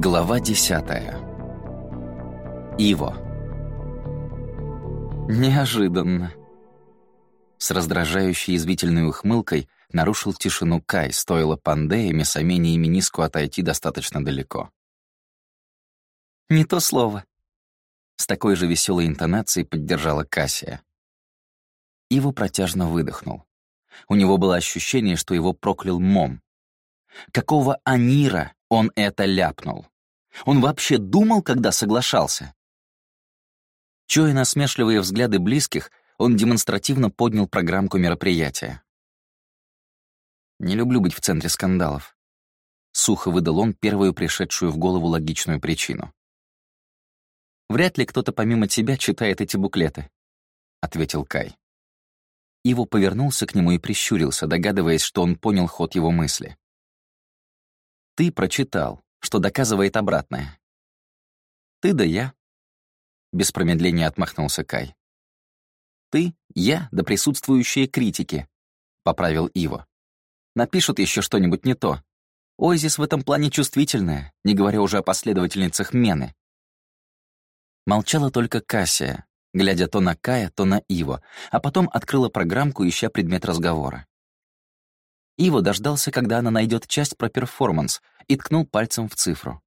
Глава десятая. Иво. Неожиданно. С раздражающей извительной ухмылкой нарушил тишину Кай, стоило Пандея, Месамени и Миниску отойти достаточно далеко. «Не то слово», — с такой же веселой интонацией поддержала Кассия. Иво протяжно выдохнул. У него было ощущение, что его проклял Мом. Какого Анира он это ляпнул? Он вообще думал, когда соглашался? Чуя насмешливые взгляды близких, он демонстративно поднял программку мероприятия. «Не люблю быть в центре скандалов», — сухо выдал он первую пришедшую в голову логичную причину. «Вряд ли кто-то помимо тебя читает эти буклеты», — ответил Кай. Иво повернулся к нему и прищурился, догадываясь, что он понял ход его мысли. Ты прочитал, что доказывает обратное. Ты да я. Без промедления отмахнулся Кай. Ты, я, да присутствующие критики, поправил Иво. Напишут еще что-нибудь не то. Ойзис в этом плане чувствительная, не говоря уже о последовательницах Мены. Молчала только Кассия, глядя то на Кая, то на Иво, а потом открыла программку, ища предмет разговора. Иво дождался, когда она найдет часть про перформанс, и ткнул пальцем в цифру.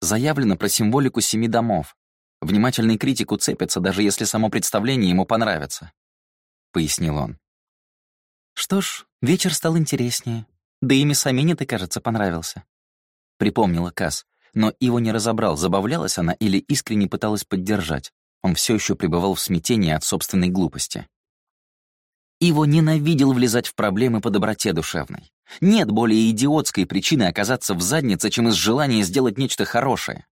Заявлено про символику семи домов. Внимательный критик уцепится, даже если само представление ему понравится, — пояснил он. Что ж, вечер стал интереснее. Да и Миссамине ты, кажется, понравился. Припомнила Касс, но Иво не разобрал, забавлялась она или искренне пыталась поддержать. Он все еще пребывал в смятении от собственной глупости. Иво ненавидел влезать в проблемы по доброте душевной. Нет более идиотской причины оказаться в заднице, чем из желания сделать нечто хорошее.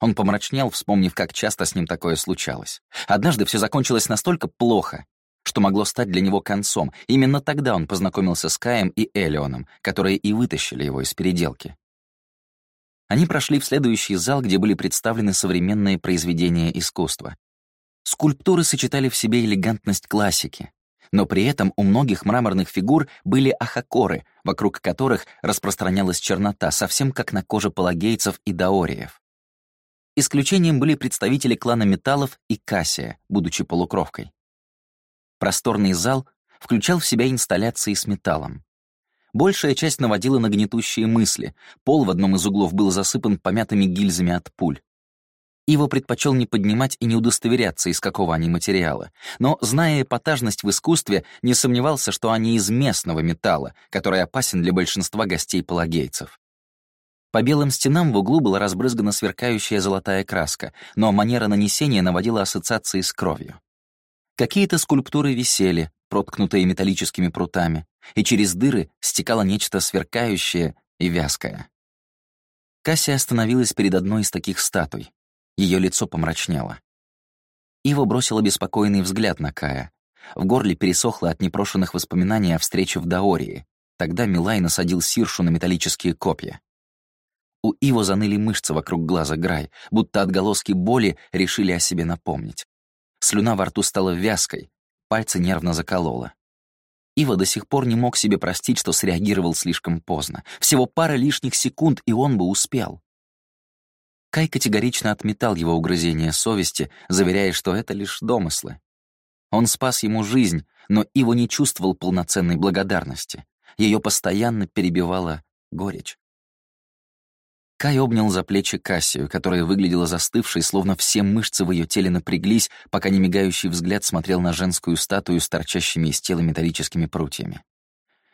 Он помрачнел, вспомнив, как часто с ним такое случалось. Однажды все закончилось настолько плохо, что могло стать для него концом. Именно тогда он познакомился с Каем и Элеоном, которые и вытащили его из переделки. Они прошли в следующий зал, где были представлены современные произведения искусства. Скульптуры сочетали в себе элегантность классики, но при этом у многих мраморных фигур были ахакоры, вокруг которых распространялась чернота, совсем как на коже палагейцев и даориев. Исключением были представители клана металлов и Кассия, будучи полукровкой. Просторный зал включал в себя инсталляции с металлом. Большая часть наводила на гнетущие мысли, пол в одном из углов был засыпан помятыми гильзами от пуль. Иво предпочел не поднимать и не удостоверяться, из какого они материала, но, зная эпатажность в искусстве, не сомневался, что они из местного металла, который опасен для большинства гостей палагейцев. По белым стенам в углу была разбрызгана сверкающая золотая краска, но манера нанесения наводила ассоциации с кровью. Какие-то скульптуры висели, проткнутые металлическими прутами, и через дыры стекало нечто сверкающее и вязкое. Кассия остановилась перед одной из таких статуй. Ее лицо помрачнело. Ива бросила беспокойный взгляд на Кая. В горле пересохло от непрошенных воспоминаний о встрече в Даории. Тогда Милай насадил Сиршу на металлические копья. У Иво заныли мышцы вокруг глаза Грай, будто отголоски боли решили о себе напомнить. Слюна во рту стала вязкой, пальцы нервно закололо. Ива до сих пор не мог себе простить, что среагировал слишком поздно. Всего пара лишних секунд, и он бы успел. Кай категорично отметал его угрызение совести, заверяя, что это лишь домыслы. Он спас ему жизнь, но Иво не чувствовал полноценной благодарности. Ее постоянно перебивала горечь. Кай обнял за плечи Кассию, которая выглядела застывшей, словно все мышцы в ее теле напряглись, пока немигающий взгляд смотрел на женскую статую с торчащими из тела металлическими прутьями.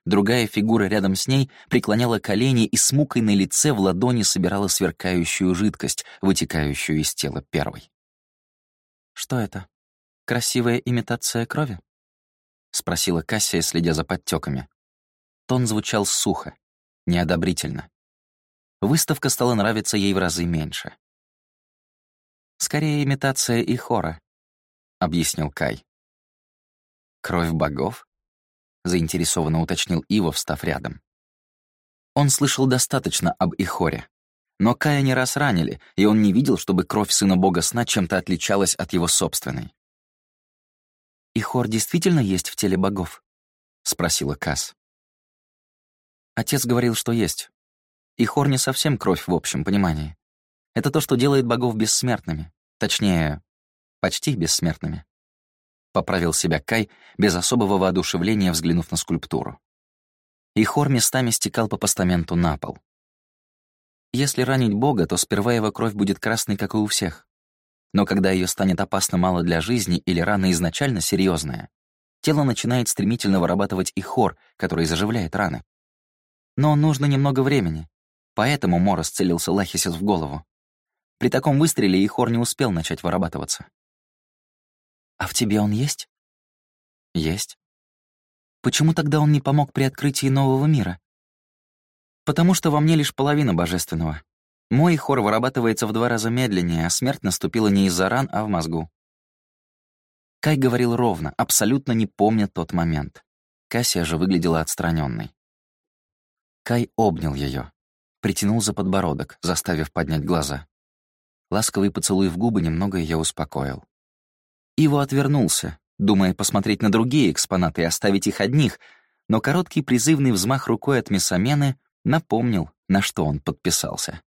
Другая фигура рядом с ней преклоняла колени и с мукой на лице в ладони собирала сверкающую жидкость, вытекающую из тела первой. «Что это? Красивая имитация крови?» — спросила Кассия, следя за подтеками. Тон звучал сухо, неодобрительно. Выставка стала нравиться ей в разы меньше. «Скорее имитация и хора», — объяснил Кай. «Кровь богов?» — заинтересованно уточнил Ива, встав рядом. Он слышал достаточно об Ихоре. Но Кая не раз ранили, и он не видел, чтобы кровь сына бога сна чем-то отличалась от его собственной. «Ихор действительно есть в теле богов?» — спросила Кас. Отец говорил, что есть. И хор не совсем кровь в общем понимании. Это то, что делает богов бессмертными. Точнее, почти бессмертными. Поправил себя Кай, без особого воодушевления взглянув на скульптуру. И хор местами стекал по постаменту на пол. Если ранить бога, то сперва его кровь будет красной, как и у всех. Но когда ее станет опасно мало для жизни или рана изначально серьезная, тело начинает стремительно вырабатывать и хор, который заживляет раны. Но нужно немного времени, поэтому Морос целился Лахисис в голову. При таком выстреле и хор не успел начать вырабатываться. «А в тебе он есть?» «Есть». «Почему тогда он не помог при открытии нового мира?» «Потому что во мне лишь половина божественного. Мой хор вырабатывается в два раза медленнее, а смерть наступила не из-за ран, а в мозгу. Кай говорил ровно, абсолютно не помня тот момент. Кассия же выглядела отстраненной. Кай обнял ее, притянул за подбородок, заставив поднять глаза. Ласковый поцелуй в губы немного ее успокоил. Иво отвернулся, думая посмотреть на другие экспонаты и оставить их одних, но короткий призывный взмах рукой от Мессамены напомнил, на что он подписался.